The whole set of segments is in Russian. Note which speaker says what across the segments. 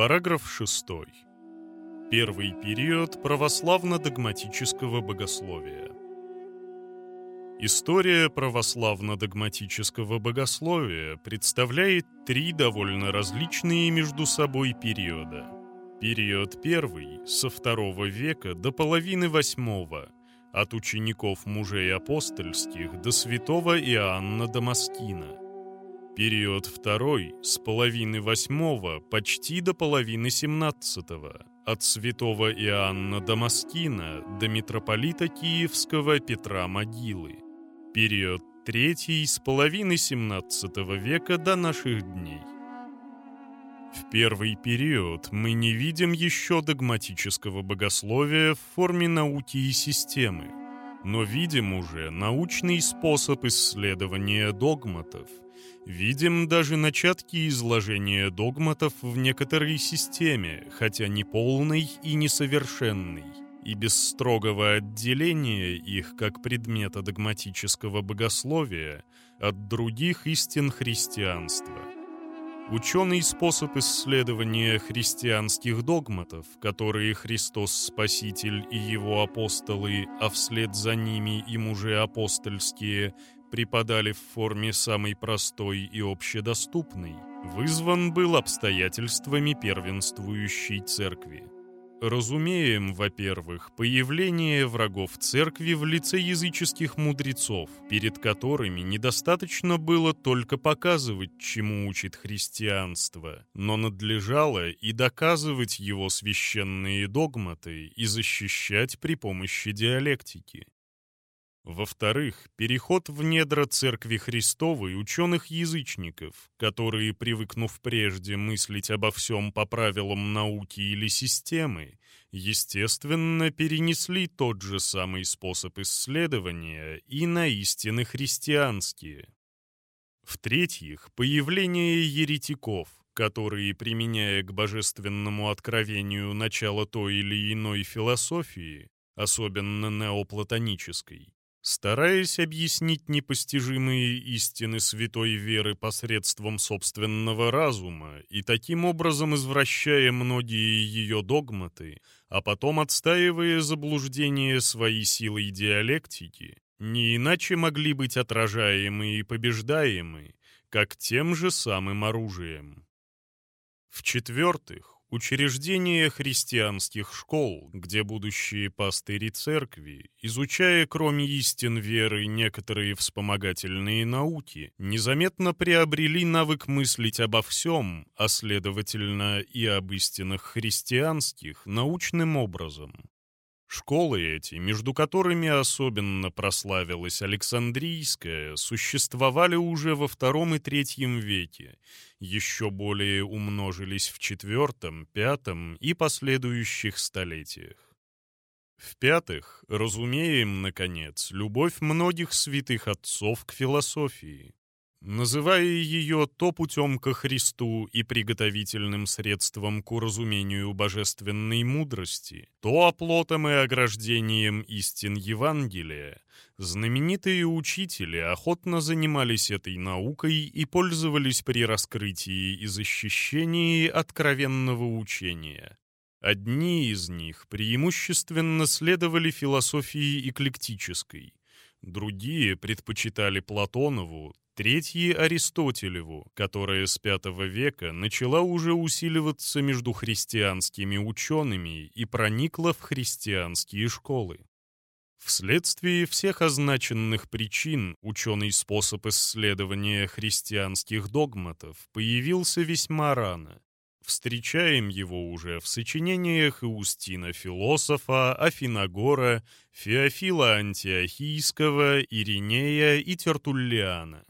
Speaker 1: Параграф 6. Первый период православно-догматического богословия. История православно-догматического богословия представляет три довольно различные между собой периода. Период первый, со второго века до половины восьмого, от учеников мужей апостольских до святого Иоанна Дамаскина – Период второй с половины восьмого почти до половины семнадцатого, от святого Иоанна Дамаскина до митрополита Киевского Петра Могилы. Период третий с половины семнадцатого века до наших дней. В первый период мы не видим еще догматического богословия в форме науки и системы, но видим уже научный способ исследования догматов – Видим даже начатки изложения догматов в некоторой системе, хотя не полной и несовершенной, и без строгого отделения их как предмета догматического богословия от других истин христианства. Ученый способ исследования христианских догматов, которые Христос Спаситель и его апостолы, а вслед за ними и мужи апостольские, преподали в форме самой простой и общедоступной, вызван был обстоятельствами первенствующей церкви. Разумеем, во-первых, появление врагов церкви в лице языческих мудрецов, перед которыми недостаточно было только показывать, чему учит христианство, но надлежало и доказывать его священные догматы и защищать при помощи диалектики. Во-вторых, переход в недра Церкви Христовой ученых-язычников, которые, привыкнув прежде мыслить обо всем по правилам науки или системы, естественно, перенесли тот же самый способ исследования и на истины христианские. В-третьих, появление еретиков, которые, применяя к божественному откровению начало той или иной философии, особенно неоплатонической, Стараясь объяснить непостижимые истины святой веры посредством собственного разума и таким образом извращая многие ее догматы, а потом отстаивая заблуждения своей силой диалектики, не иначе могли быть отражаемы и побеждаемы, как тем же самым оружием. В-четвертых, Учреждение христианских школ, где будущие пастыри церкви, изучая кроме истин веры некоторые вспомогательные науки, незаметно приобрели навык мыслить обо всем, а следовательно и об истинах христианских, научным образом. Школы эти, между которыми особенно прославилась Александрийская, существовали уже во втором и третьем веке, еще более умножились в четвертом, пятом и последующих столетиях. В-пятых, разумеем, наконец, любовь многих святых отцов к философии называя ее то путем ко Христу и приготовительным средством к уразумению божественной мудрости, то оплотом и ограждением истин Евангелия, знаменитые учители охотно занимались этой наукой и пользовались при раскрытии и защищении откровенного учения. Одни из них преимущественно следовали философии эклектической, другие предпочитали Платонову, третьи — Аристотелеву, которая с V века начала уже усиливаться между христианскими учеными и проникла в христианские школы. Вследствие всех означенных причин ученый способ исследования христианских догматов появился весьма рано. Встречаем его уже в сочинениях Иустина Философа, Афиногора, Феофила Антиохийского, Иринея и Тертуллиана.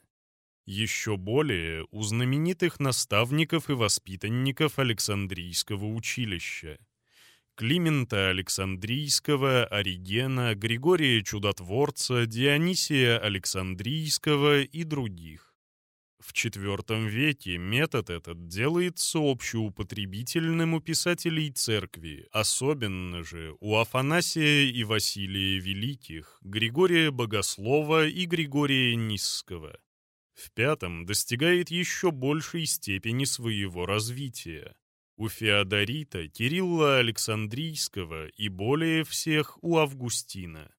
Speaker 1: Еще более у знаменитых наставников и воспитанников Александрийского училища. Климента Александрийского, Оригена, Григория Чудотворца, Дионисия Александрийского и других. В IV веке метод этот делается общеупотребительным у писателей церкви, особенно же у Афанасия и Василия Великих, Григория Богослова и Григория Нисского. В пятом достигает еще большей степени своего развития. у Феодорита, Кирилла Александрийского и более всех у Августина.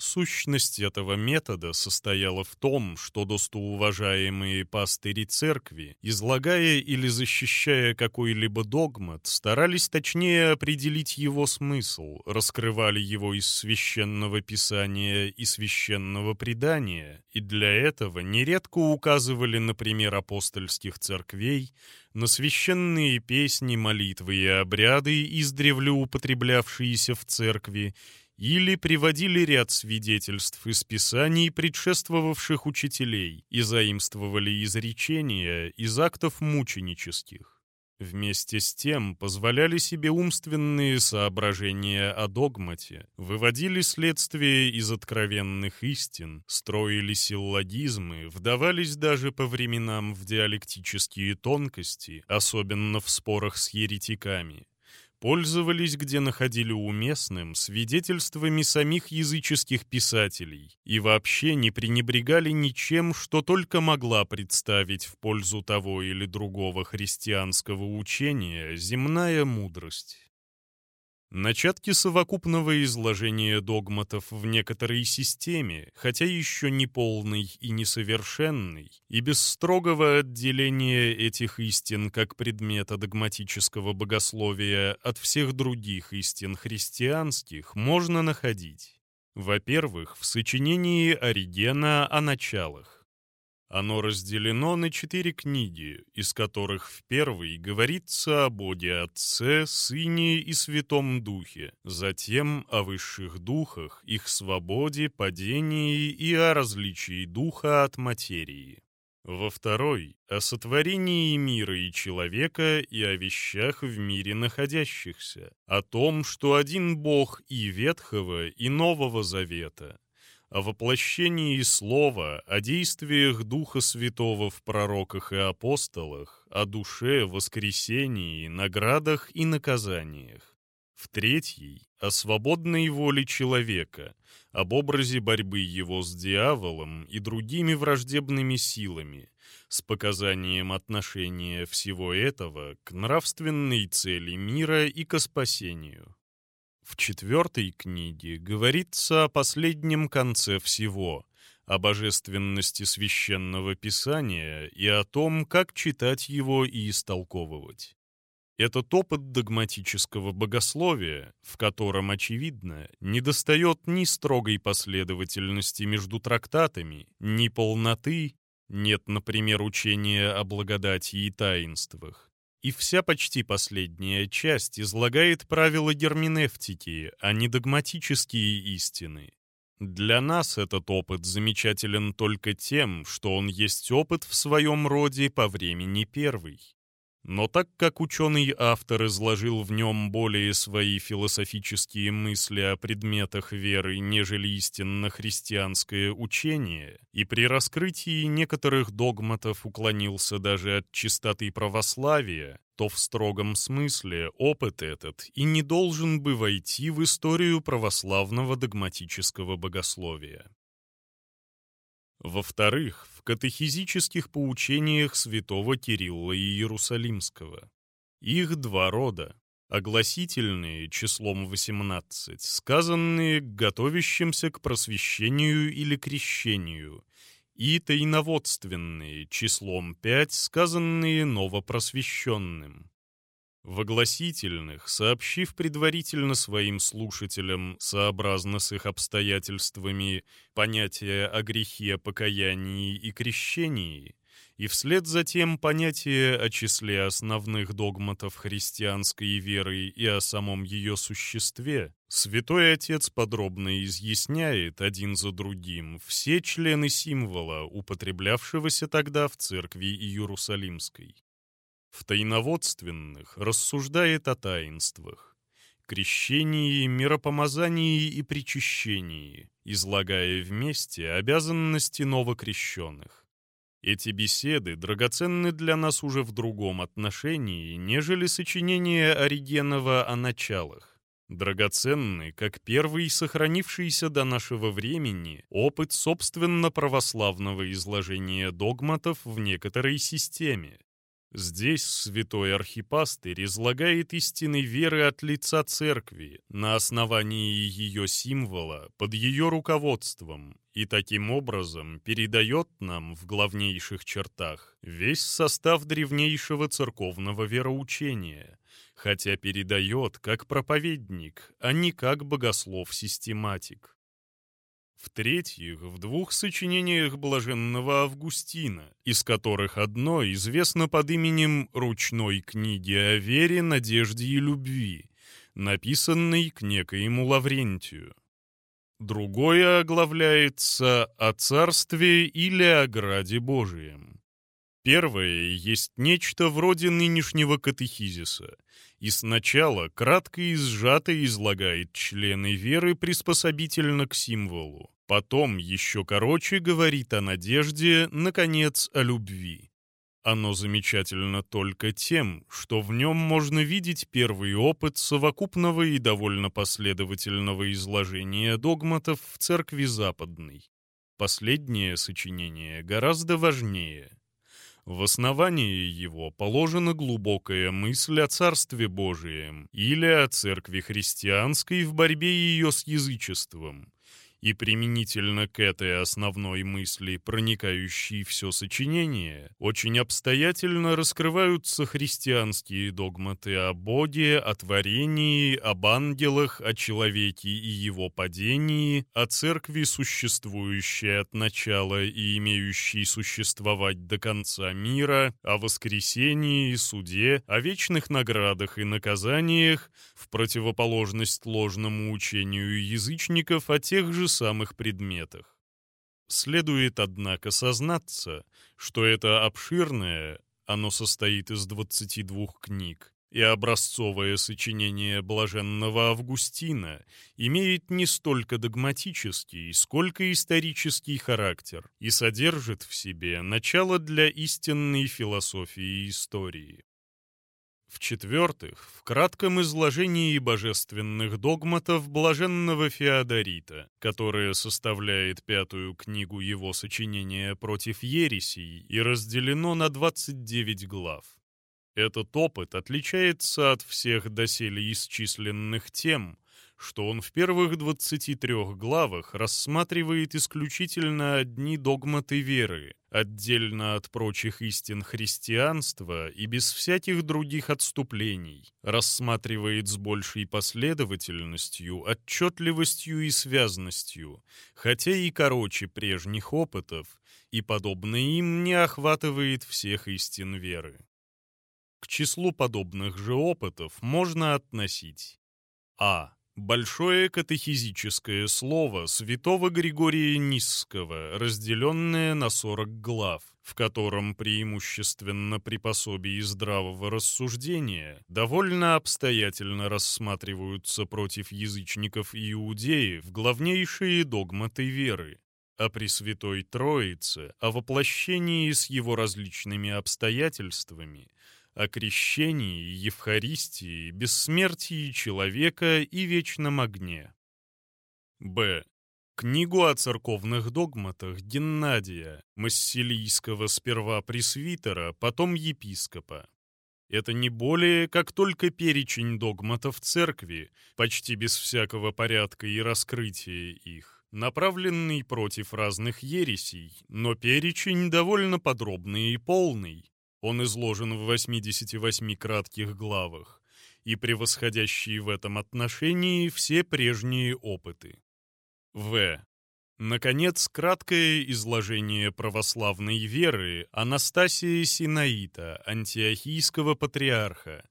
Speaker 1: Сущность этого метода состояла в том, что достоуважаемые пастыри церкви, излагая или защищая какой-либо догмат, старались точнее определить его смысл, раскрывали его из священного писания и священного предания, и для этого нередко указывали на пример апостольских церквей, на священные песни, молитвы и обряды, издревле употреблявшиеся в церкви, или приводили ряд свидетельств из писаний предшествовавших учителей и заимствовали изречения из актов мученических. Вместе с тем позволяли себе умственные соображения о догмате, выводили следствие из откровенных истин, строили силлогизмы, вдавались даже по временам в диалектические тонкости, особенно в спорах с еретиками, пользовались, где находили уместным, свидетельствами самих языческих писателей и вообще не пренебрегали ничем, что только могла представить в пользу того или другого христианского учения земная мудрость. Начатки совокупного изложения догматов в некоторой системе, хотя еще не полный и несовершенный, и без строгого отделения этих истин как предмета догматического богословия от всех других истин христианских, можно находить. Во-первых, в сочинении Оригена о началах. Оно разделено на четыре книги, из которых в первой говорится о Боге Отце, Сыне и Святом Духе, затем о высших духах, их свободе, падении и о различии духа от материи. Во второй — о сотворении мира и человека и о вещах в мире находящихся, о том, что один Бог и Ветхого, и Нового Завета — о воплощении Слова, о действиях Духа Святого в пророках и апостолах, о душе, воскресении, наградах и наказаниях. В третьей — о свободной воле человека, об образе борьбы его с дьяволом и другими враждебными силами, с показанием отношения всего этого к нравственной цели мира и к спасению. В четвертой книге говорится о последнем конце всего, о божественности священного писания и о том, как читать его и истолковывать. Этот опыт догматического богословия, в котором, очевидно, недостает ни строгой последовательности между трактатами, ни полноты, нет, например, учения о благодати и таинствах, и вся почти последняя часть излагает правила герменевтики, а не догматические истины. Для нас этот опыт замечателен только тем, что он есть опыт в своем роде по времени первый. Но так как ученый-автор изложил в нем более свои философические мысли о предметах веры, нежели истинно христианское учение, и при раскрытии некоторых догматов уклонился даже от чистоты православия, то в строгом смысле опыт этот и не должен бы войти в историю православного догматического богословия. Во-вторых, в катехизических поучениях святого Кирилла и Иерусалимского. Их два рода. Огласительные, числом 18, сказанные готовящимся к просвещению или крещению, и тайноводственные, числом 5, сказанные новопросвещенным в огласительных, сообщив предварительно своим слушателям, сообразно с их обстоятельствами, понятие о грехе, покаянии и крещении, и вслед за тем понятие о числе основных догматов христианской веры и о самом ее существе, Святой Отец подробно изъясняет один за другим все члены символа, употреблявшегося тогда в церкви Иерусалимской. В тайноводственных рассуждает о таинствах, крещении, миропомазании и причащении, излагая вместе обязанности новокрещенных. Эти беседы драгоценны для нас уже в другом отношении, нежели сочинение Оригенова о началах. Драгоценны, как первый сохранившийся до нашего времени опыт собственно православного изложения догматов в некоторой системе, Здесь святой архипастырь излагает истины веры от лица церкви на основании ее символа под ее руководством и таким образом передает нам в главнейших чертах весь состав древнейшего церковного вероучения, хотя передает как проповедник, а не как богослов-систематик. В-третьих, в двух сочинениях блаженного Августина, из которых одно известно под именем «Ручной книги о вере, надежде и любви», написанной к некоему Лаврентию. Другое оглавляется «О царстве или о граде Божием». Первое есть нечто вроде нынешнего катехизиса, и сначала кратко и сжато излагает члены веры приспособительно к символу, потом еще короче говорит о надежде, наконец, о любви. Оно замечательно только тем, что в нем можно видеть первый опыт совокупного и довольно последовательного изложения догматов в Церкви Западной. Последнее сочинение гораздо важнее – в основании его положена глубокая мысль о Царстве Божием или о Церкви Христианской в борьбе ее с язычеством, и применительно к этой основной мысли, проникающей все сочинение, очень обстоятельно раскрываются христианские догматы о Боге, о творении, об ангелах, о человеке и его падении, о церкви, существующей от начала и имеющей существовать до конца мира, о воскресении и суде, о вечных наградах и наказаниях, в противоположность ложному учению язычников о тех же самых предметах. Следует, однако, сознаться, что это обширное, оно состоит из 22 книг, и образцовое сочинение блаженного Августина имеет не столько догматический, сколько исторический характер и содержит в себе начало для истинной философии истории. В-четвертых, в кратком изложении божественных догматов блаженного Феодорита, которое составляет пятую книгу его сочинения против ересей и разделено на 29 глав. Этот опыт отличается от всех доселе исчисленных тем, что он в первых 23 главах рассматривает исключительно одни догматы веры, отдельно от прочих истин христианства и без всяких других отступлений, рассматривает с большей последовательностью, отчетливостью и связностью, хотя и короче прежних опытов, и, подобно им, не охватывает всех истин веры. К числу подобных же опытов можно относить а Большое катехизическое слово святого Григория Нисского, разделенное на 40 глав, в котором преимущественно при пособии здравого рассуждения довольно обстоятельно рассматриваются против язычников и иудеев главнейшие догматы веры, о Пресвятой Троице, о воплощении с его различными обстоятельствами – о крещении, Евхаристии, бессмертии человека и вечном огне. Б. Книгу о церковных догматах Геннадия, Массилийского сперва пресвитера, потом епископа. Это не более как только перечень догматов церкви, почти без всякого порядка и раскрытия их, направленный против разных ересей, но перечень довольно подробный и полный, он изложен в 88 кратких главах и превосходящий в этом отношении все прежние опыты. В. Наконец, краткое изложение православной веры Анастасия Синаита, антиохийского патриарха,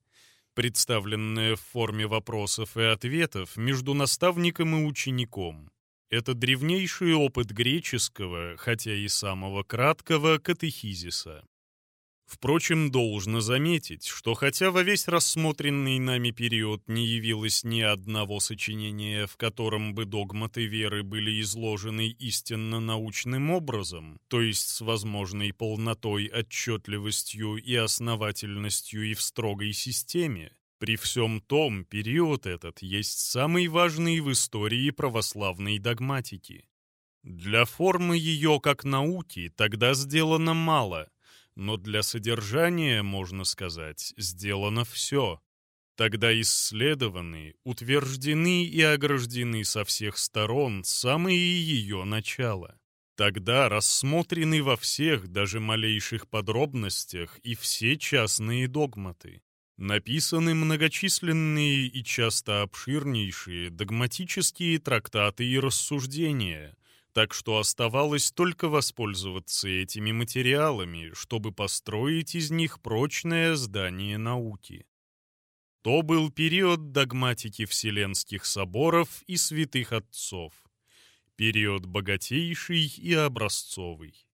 Speaker 1: представленное в форме вопросов и ответов между наставником и учеником. Это древнейший опыт греческого, хотя и самого краткого, катехизиса. Впрочем, должно заметить, что хотя во весь рассмотренный нами период не явилось ни одного сочинения, в котором бы догматы веры были изложены истинно научным образом, то есть с возможной полнотой, отчетливостью и основательностью и в строгой системе, при всем том, период этот есть самый важный в истории православной догматики. Для формы ее как науки тогда сделано мало – но для содержания, можно сказать, сделано все. Тогда исследованы, утверждены и ограждены со всех сторон самые ее начала. Тогда рассмотрены во всех, даже малейших подробностях и все частные догматы. Написаны многочисленные и часто обширнейшие догматические трактаты и рассуждения, так что оставалось только воспользоваться этими материалами, чтобы построить из них прочное здание науки. То был период догматики Вселенских соборов и святых отцов, период богатейший и образцовый.